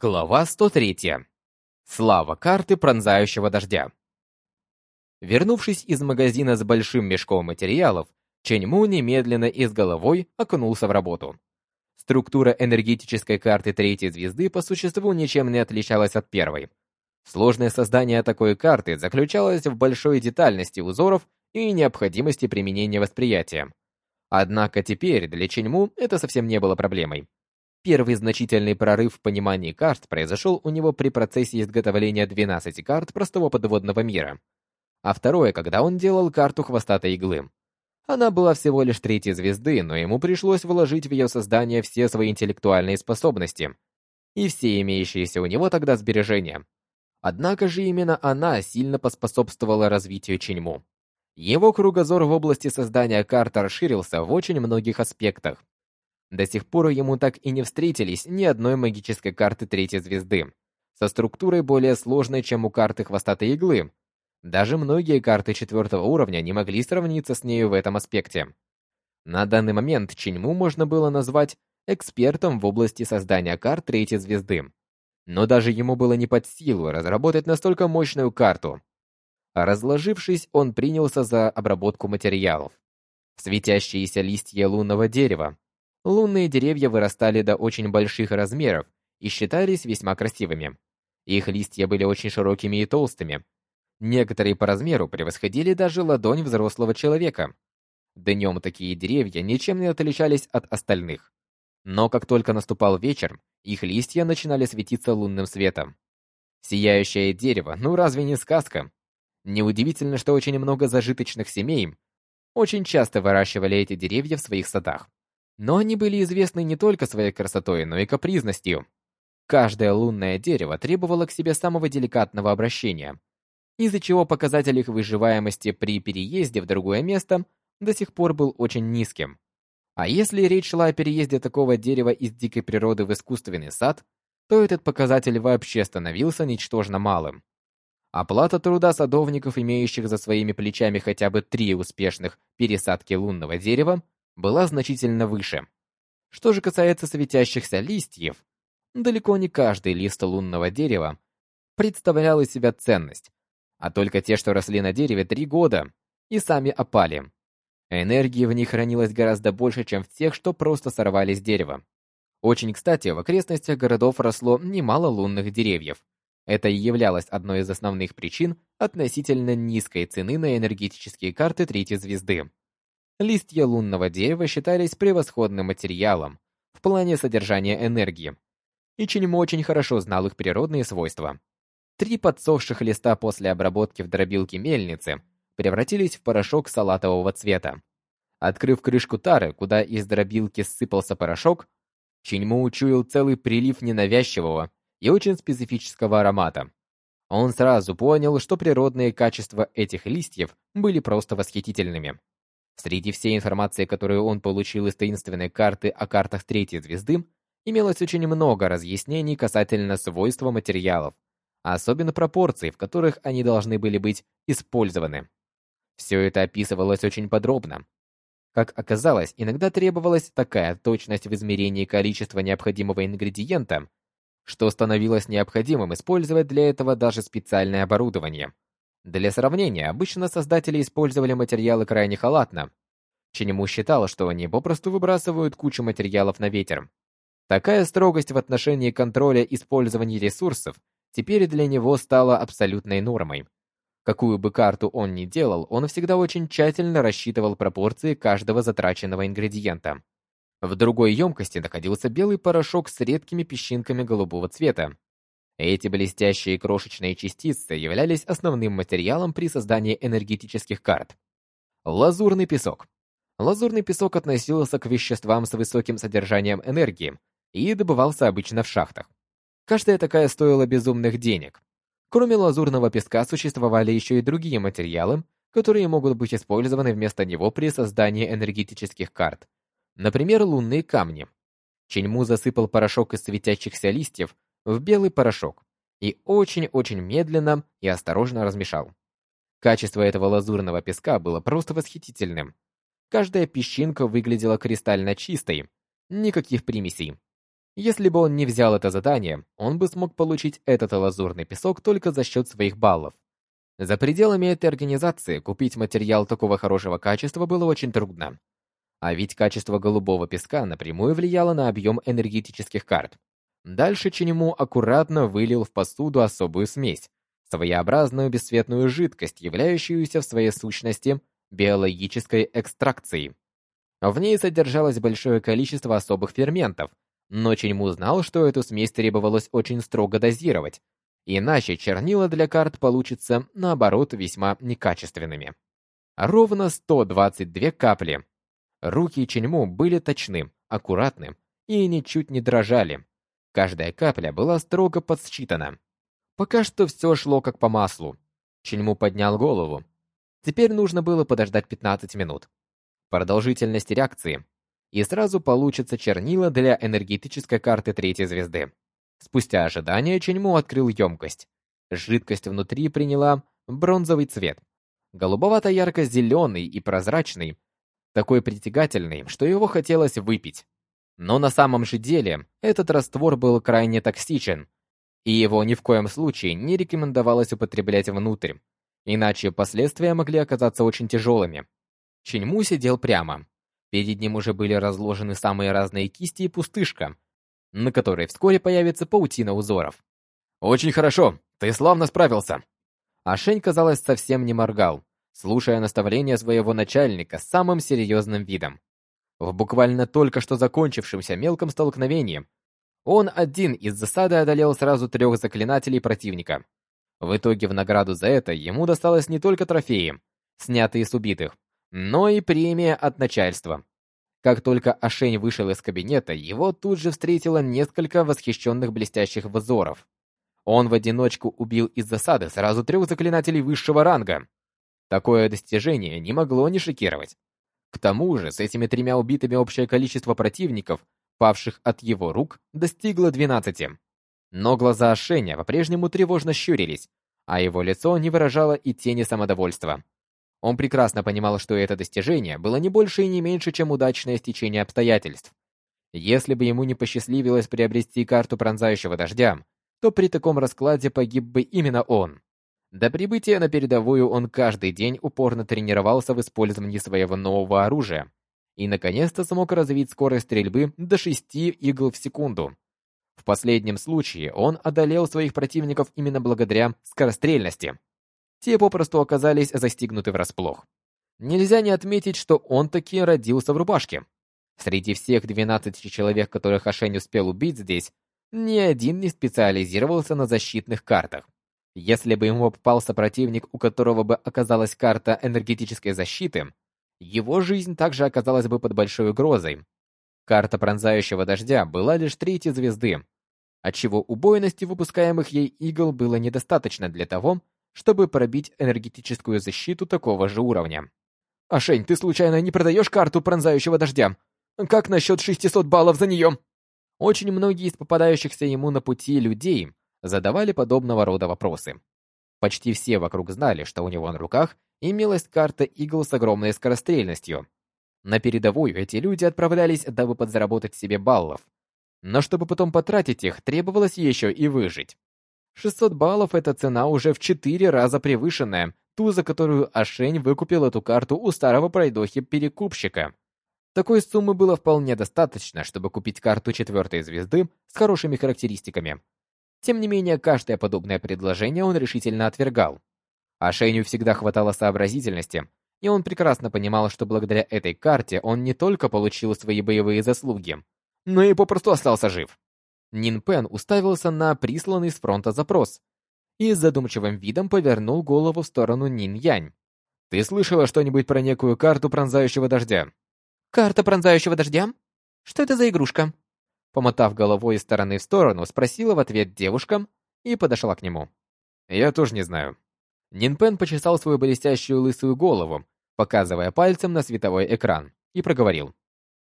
Глава 103. Слава карты пронзающего дождя. Вернувшись из магазина с большим мешком материалов, Ченьму немедленно и с головой окунулся в работу. Структура энергетической карты третьей звезды по существу ничем не отличалась от первой. Сложное создание такой карты заключалось в большой детальности узоров и необходимости применения восприятия. Однако теперь для Ченьму это совсем не было проблемой. Первый значительный прорыв в понимании карт произошел у него при процессе изготовления 12 карт простого подводного мира. А второе, когда он делал карту хвостатой иглы. Она была всего лишь третьей звезды, но ему пришлось вложить в ее создание все свои интеллектуальные способности и все имеющиеся у него тогда сбережения. Однако же именно она сильно поспособствовала развитию Чиньму. Его кругозор в области создания карт расширился в очень многих аспектах. До сих пор ему так и не встретились ни одной магической карты третьей звезды, со структурой более сложной, чем у карты хвостатой иглы. Даже многие карты четвертого уровня не могли сравниться с нею в этом аспекте. На данный момент Чиньму можно было назвать экспертом в области создания карт третьей звезды. Но даже ему было не под силу разработать настолько мощную карту. Разложившись, он принялся за обработку материалов. Светящиеся листья лунного дерева, Лунные деревья вырастали до очень больших размеров и считались весьма красивыми. Их листья были очень широкими и толстыми. Некоторые по размеру превосходили даже ладонь взрослого человека. Днем такие деревья ничем не отличались от остальных. Но как только наступал вечер, их листья начинали светиться лунным светом. Сияющее дерево, ну разве не сказка? Неудивительно, что очень много зажиточных семей очень часто выращивали эти деревья в своих садах. Но они были известны не только своей красотой, но и капризностью. Каждое лунное дерево требовало к себе самого деликатного обращения, из-за чего показатель их выживаемости при переезде в другое место до сих пор был очень низким. А если речь шла о переезде такого дерева из дикой природы в искусственный сад, то этот показатель вообще становился ничтожно малым. Оплата труда садовников, имеющих за своими плечами хотя бы три успешных пересадки лунного дерева, была значительно выше. Что же касается светящихся листьев, далеко не каждый лист лунного дерева представлял из себя ценность, а только те, что росли на дереве три года и сами опали. Энергии в них хранилось гораздо больше, чем в тех, что просто сорвали с дерева. Очень кстати, в окрестностях городов росло немало лунных деревьев. Это и являлось одной из основных причин относительно низкой цены на энергетические карты третьей звезды. Листья лунного дерева считались превосходным материалом в плане содержания энергии, и Чиньмо очень хорошо знал их природные свойства. Три подсохших листа после обработки в дробилке мельницы превратились в порошок салатового цвета. Открыв крышку тары, куда из дробилки сыпался порошок, Чиньмо учуял целый прилив ненавязчивого и очень специфического аромата. Он сразу понял, что природные качества этих листьев были просто восхитительными. Среди всей информации, которую он получил из таинственной карты о картах третьей звезды, имелось очень много разъяснений касательно свойства материалов, а особенно пропорций, в которых они должны были быть использованы. Все это описывалось очень подробно. Как оказалось, иногда требовалась такая точность в измерении количества необходимого ингредиента, что становилось необходимым использовать для этого даже специальное оборудование – для сравнения, обычно создатели использовали материалы крайне халатно. Чинему считал, что они попросту выбрасывают кучу материалов на ветер. Такая строгость в отношении контроля использования ресурсов теперь для него стала абсолютной нормой. Какую бы карту он ни делал, он всегда очень тщательно рассчитывал пропорции каждого затраченного ингредиента. В другой емкости находился белый порошок с редкими песчинками голубого цвета. Эти блестящие крошечные частицы являлись основным материалом при создании энергетических карт. Лазурный песок. Лазурный песок относился к веществам с высоким содержанием энергии и добывался обычно в шахтах. Каждая такая стоила безумных денег. Кроме лазурного песка существовали еще и другие материалы, которые могут быть использованы вместо него при создании энергетических карт. Например, лунные камни. Ченьму засыпал порошок из светящихся листьев в белый порошок и очень-очень медленно и осторожно размешал. Качество этого лазурного песка было просто восхитительным. Каждая песчинка выглядела кристально чистой, никаких примесей. Если бы он не взял это задание, он бы смог получить этот лазурный песок только за счет своих баллов. За пределами этой организации купить материал такого хорошего качества было очень трудно. А ведь качество голубого песка напрямую влияло на объем энергетических карт. Дальше Чинему аккуратно вылил в посуду особую смесь, своеобразную бесцветную жидкость, являющуюся в своей сущности биологической экстракцией. В ней содержалось большое количество особых ферментов, но Чиньму знал, что эту смесь требовалось очень строго дозировать, иначе чернила для карт получатся, наоборот, весьма некачественными. Ровно 122 капли. Руки Чиньму были точны, аккуратны и ничуть не дрожали. Каждая капля была строго подсчитана. Пока что все шло как по маслу. Чиньму поднял голову. Теперь нужно было подождать 15 минут. Продолжительность реакции. И сразу получится чернила для энергетической карты третьей звезды. Спустя ожидание Чиньму открыл емкость. Жидкость внутри приняла бронзовый цвет. Голубовато-ярко-зеленый и прозрачный. Такой притягательный, что его хотелось выпить. Но на самом же деле этот раствор был крайне токсичен, и его ни в коем случае не рекомендовалось употреблять внутрь, иначе последствия могли оказаться очень тяжелыми. Чиньму сидел прямо. Перед ним уже были разложены самые разные кисти и пустышка, на которой вскоре появится паутина узоров. «Очень хорошо, ты славно справился!» А Шень, казалось, совсем не моргал, слушая наставления своего начальника с самым серьезным видом. В буквально только что закончившемся мелком столкновении он один из засады одолел сразу трех заклинателей противника. В итоге в награду за это ему досталось не только трофеи, снятые с убитых, но и премия от начальства. Как только Ашень вышел из кабинета, его тут же встретило несколько восхищенных блестящих взоров. Он в одиночку убил из засады сразу трех заклинателей высшего ранга. Такое достижение не могло не шокировать. К тому же, с этими тремя убитыми общее количество противников, павших от его рук, достигло 12. Но глаза Ашеня по-прежнему тревожно щурились, а его лицо не выражало и тени самодовольства. Он прекрасно понимал, что это достижение было не больше и не меньше, чем удачное стечение обстоятельств. Если бы ему не посчастливилось приобрести карту пронзающего дождя, то при таком раскладе погиб бы именно он. До прибытия на передовую он каждый день упорно тренировался в использовании своего нового оружия и наконец-то смог развить скорость стрельбы до 6 игл в секунду. В последнем случае он одолел своих противников именно благодаря скорострельности. Те попросту оказались застигнуты врасплох. Нельзя не отметить, что он таки родился в рубашке. Среди всех 12 человек, которых Ашень успел убить здесь, ни один не специализировался на защитных картах. Если бы ему попался противник, у которого бы оказалась карта энергетической защиты, его жизнь также оказалась бы под большой угрозой. Карта пронзающего дождя была лишь третьей звезды, отчего убойности выпускаемых ей игл было недостаточно для того, чтобы пробить энергетическую защиту такого же уровня. «Ашень, ты случайно не продаешь карту пронзающего дождя? Как насчет 600 баллов за нее?» Очень многие из попадающихся ему на пути людей задавали подобного рода вопросы. Почти все вокруг знали, что у него на руках имелась карта игл с огромной скорострельностью. На передовую эти люди отправлялись, дабы подзаработать себе баллов. Но чтобы потом потратить их, требовалось еще и выжить. 600 баллов — это цена уже в 4 раза превышенная, ту, за которую Ашень выкупил эту карту у старого пройдохи-перекупщика. Такой суммы было вполне достаточно, чтобы купить карту четвертой звезды с хорошими характеристиками, тем не менее, каждое подобное предложение он решительно отвергал. А Шеню всегда хватало сообразительности, и он прекрасно понимал, что благодаря этой карте он не только получил свои боевые заслуги, но и попросту остался жив. Нин Пен уставился на присланный с фронта запрос и с задумчивым видом повернул голову в сторону Нин Янь. «Ты слышала что-нибудь про некую карту пронзающего дождя?» «Карта пронзающего дождя? Что это за игрушка?» Помотав головой из стороны в сторону, спросила в ответ девушка и подошла к нему. «Я тоже не знаю». Нинпен почесал свою блестящую лысую голову, показывая пальцем на световой экран, и проговорил.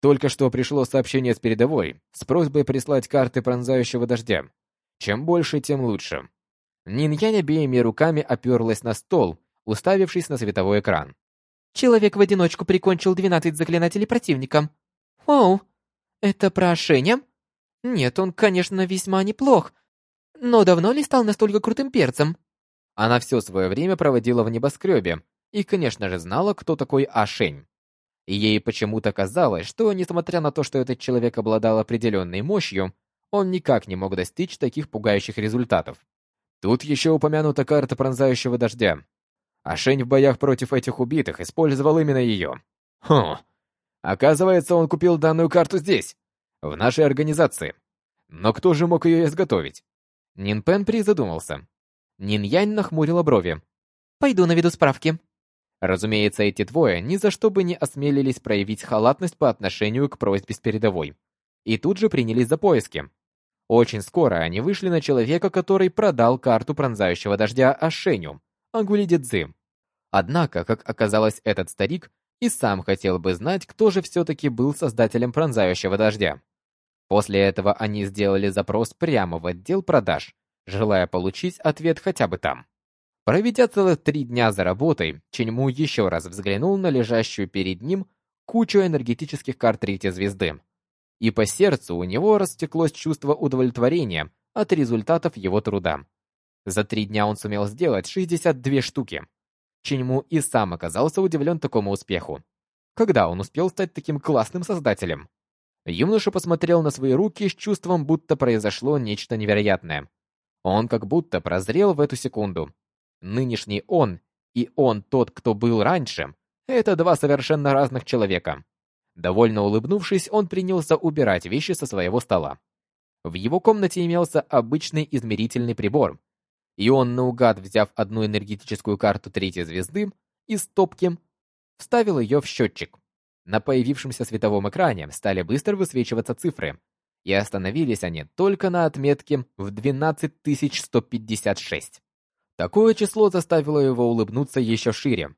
«Только что пришло сообщение с передовой с просьбой прислать карты пронзающего дождя. Чем больше, тем лучше». Ниньянь обеими руками оперлась на стол, уставившись на световой экран. «Человек в одиночку прикончил 12 заклинателей противника. Оу, это про Шеня?» Нет, он, конечно, весьма неплох, но давно ли стал настолько крутым перцем? Она все свое время проводила в небоскребе и, конечно же, знала, кто такой Ашень. Ей почему-то казалось, что, несмотря на то, что этот человек обладал определенной мощью, он никак не мог достичь таких пугающих результатов. Тут еще упомянута карта пронзающего дождя. Ашень в боях против этих убитых использовал именно ее. Хм. Оказывается, он купил данную карту здесь, в нашей организации. Но кто же мог ее изготовить? Нин Пен призадумался. Нин Янь нахмурила брови. Пойду наведу справки. Разумеется, эти двое ни за что бы не осмелились проявить халатность по отношению к просьбе с передовой. И тут же принялись за поиски. Очень скоро они вышли на человека, который продал карту пронзающего дождя Ашеню, Агули Однако, как оказалось, этот старик и сам хотел бы знать, кто же все-таки был создателем пронзающего дождя. После этого они сделали запрос прямо в отдел продаж, желая получить ответ хотя бы там. Проведя целых три дня за работой, Ченьму еще раз взглянул на лежащую перед ним кучу энергетических карт третьей звезды. И по сердцу у него растеклось чувство удовлетворения от результатов его труда. За три дня он сумел сделать 62 штуки. Ченьму и сам оказался удивлен такому успеху. Когда он успел стать таким классным создателем? Юноша посмотрел на свои руки с чувством, будто произошло нечто невероятное. Он как будто прозрел в эту секунду Нынешний он и он тот, кто был раньше, это два совершенно разных человека. Довольно улыбнувшись, он принялся убирать вещи со своего стола. В его комнате имелся обычный измерительный прибор, и он, наугад взяв одну энергетическую карту третьей звезды из стопки, вставил ее в счетчик. На появившемся световом экране стали быстро высвечиваться цифры, и остановились они только на отметке в 12156. Такое число заставило его улыбнуться еще шире.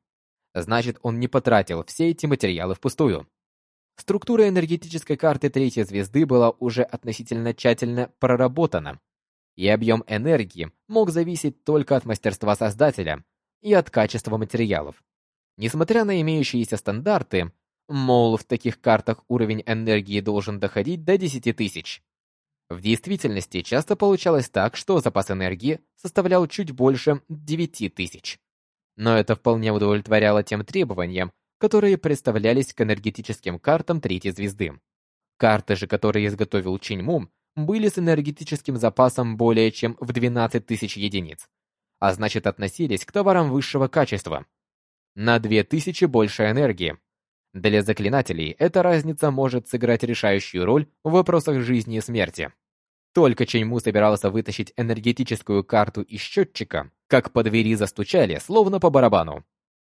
Значит, он не потратил все эти материалы впустую. Структура энергетической карты третьей звезды была уже относительно тщательно проработана, и объем энергии мог зависеть только от мастерства создателя и от качества материалов. Несмотря на имеющиеся стандарты, мол, в таких картах уровень энергии должен доходить до 10 тысяч. В действительности часто получалось так, что запас энергии составлял чуть больше 9000. Но это вполне удовлетворяло тем требованиям, которые представлялись к энергетическим картам третьей звезды. Карты же, которые изготовил Чиньму, были с энергетическим запасом более чем в 12 тысяч единиц, а значит относились к товарам высшего качества. На 2000 больше энергии. Для заклинателей эта разница может сыграть решающую роль в вопросах жизни и смерти. Только Ченьму собирался вытащить энергетическую карту из счетчика, как по двери застучали, словно по барабану.